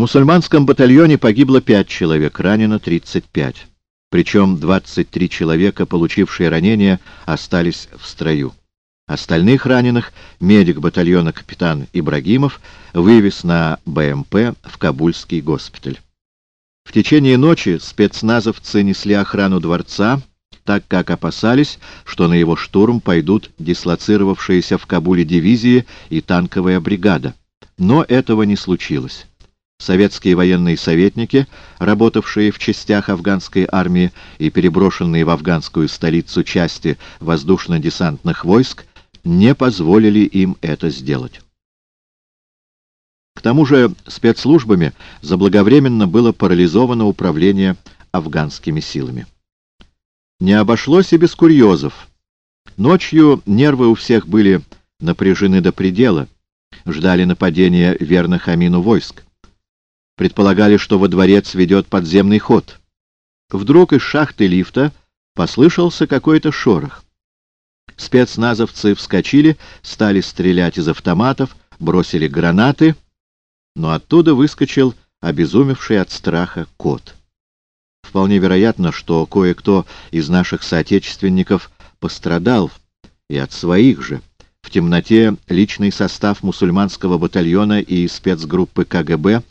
мусульманском батальоне погибло 5 человек, ранено 35. Причем 23 человека, получившие ранения, остались в строю. Остальных раненых медик батальона капитан Ибрагимов вывез на БМП в Кабульский госпиталь. В течение ночи спецназовцы несли охрану дворца, так как опасались, что на его штурм пойдут дислоцировавшиеся в Кабуле дивизии и танковая бригада. Но этого не случилось. Советские военные советники, работавшие в частях афганской армии и переброшенные в афганскую столицу части воздушно-десантных войск, не позволили им это сделать. К тому же спецслужбами заблаговременно было парализовано управление афганскими силами. Не обошлось и без курьезов. Ночью нервы у всех были напряжены до предела, ждали нападения верных Амину войск. Предполагали, что во дворец ведет подземный ход. Вдруг из шахты лифта послышался какой-то шорох. Спецназовцы вскочили, стали стрелять из автоматов, бросили гранаты, но оттуда выскочил обезумевший от страха кот. Вполне вероятно, что кое-кто из наших соотечественников пострадал, и от своих же. В темноте личный состав мусульманского батальона и спецгруппы КГБ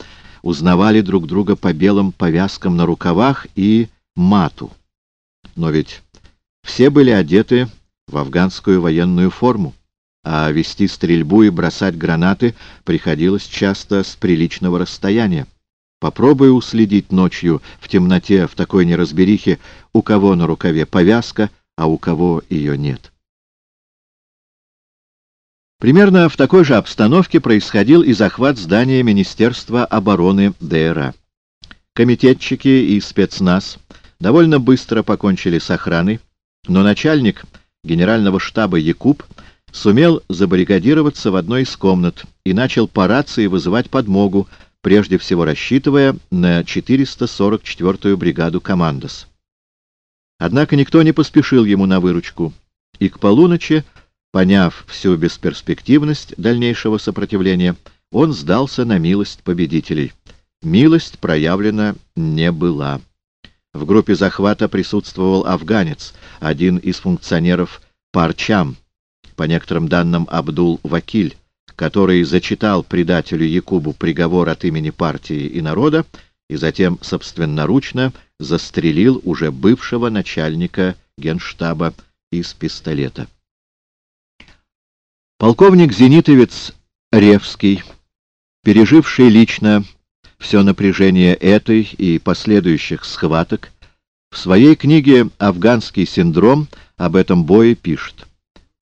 узнавали друг друга по белым повязкам на рукавах и мату. Но ведь все были одеты в афганскую военную форму, а вести стрельбу и бросать гранаты приходилось часто с приличного расстояния. Попробуй уследить ночью в темноте в такой неразберихе, у кого на рукаве повязка, а у кого ее нет. Примерно в такой же обстановке происходил и захват здания Министерства обороны ДРА. Комитетчики и спецназ довольно быстро покончили с охраной, но начальник генерального штаба Якуб сумел забаррикадироваться в одной из комнат и начал по рации вызывать подмогу, прежде всего рассчитывая на 444-ю бригаду «Командос». Однако никто не поспешил ему на выручку, и к полуночи, поняв всю бесперспективность дальнейшего сопротивления, он сдался на милость победителей. Милость проявлена не была. В группе захвата присутствовал афганец, один из функционеров Парчам, по некоторым данным Абдул-Вакиль, который зачитал предателю Якубу приговор от имени партии и народа и затем собственноручно застрелил уже бывшего начальника генштаба из пистолета. Полковник-зенитовец Ревский, переживший лично все напряжение этой и последующих схваток, в своей книге «Афганский синдром» об этом бое пишет.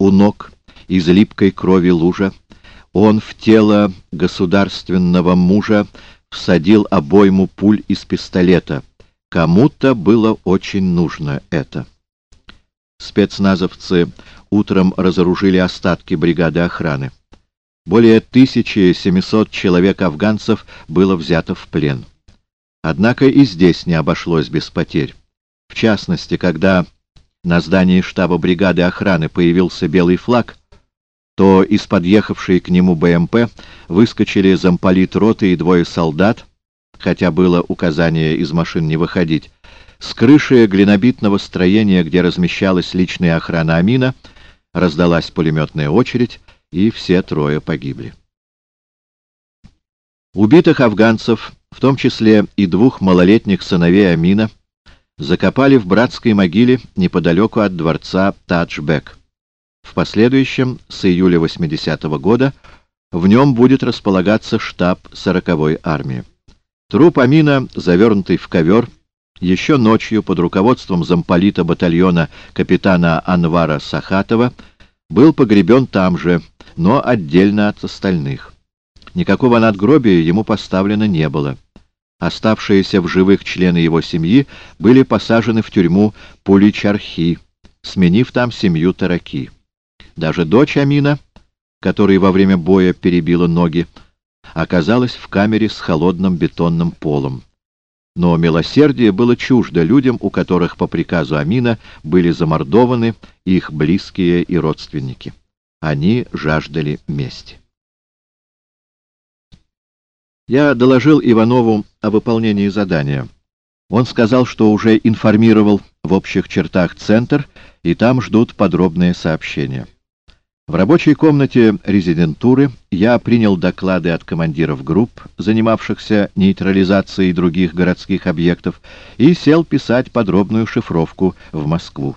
У ног из липкой крови лужа он в тело государственного мужа всадил обойму пуль из пистолета. Кому-то было очень нужно это. Спецназовцы утром разоружили остатки бригады охраны. Более 1700 человек афганцев было взято в плен. Однако и здесь не обошлось без потерь. В частности, когда на здании штаба бригады охраны появился белый флаг, то из подъехавшей к нему БМП выскочили замполит роты и двое солдат, хотя было указание из машин не выходить. С крыши глинобитного строения, где размещалась личная охрана Амина, раздалась пулеметная очередь, и все трое погибли. Убитых афганцев, в том числе и двух малолетних сыновей Амина, закопали в братской могиле неподалеку от дворца Таджбек. В последующем, с июля 80 -го года, в нем будет располагаться штаб 40-й армии. Труп Амина, завернутый в ковер, еще ночью под руководством замполита батальона капитана Анвара Сахатова был погребен там же, но отдельно от остальных. Никакого надгробия ему поставлено не было. Оставшиеся в живых члены его семьи были посажены в тюрьму Пуличархи, сменив там семью Тараки. Даже дочь Амина, которой во время боя перебила ноги, оказалась в камере с холодным бетонным полом. Но милосердие было чуждо людям, у которых по приказу Амина были замордованы их близкие и родственники. Они жаждали мести. Я доложил Иванову о выполнении задания. Он сказал, что уже информировал в общих чертах центр, и там ждут подробные сообщения. В рабочей комнате резидентуры я принял доклады от командиров групп, занимавшихся нейтрализацией других городских объектов, и сел писать подробную шифровку в Москву.